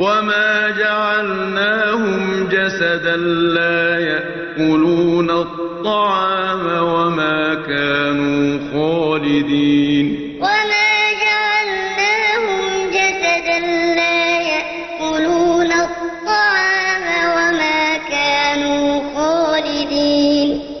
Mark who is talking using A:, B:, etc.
A: وما جعلناهم جسدا لا يأكلون الطعام وما كانوا خالدين وما جعلناهم جسدا لا يأكلون الطعام وما كانوا خالدين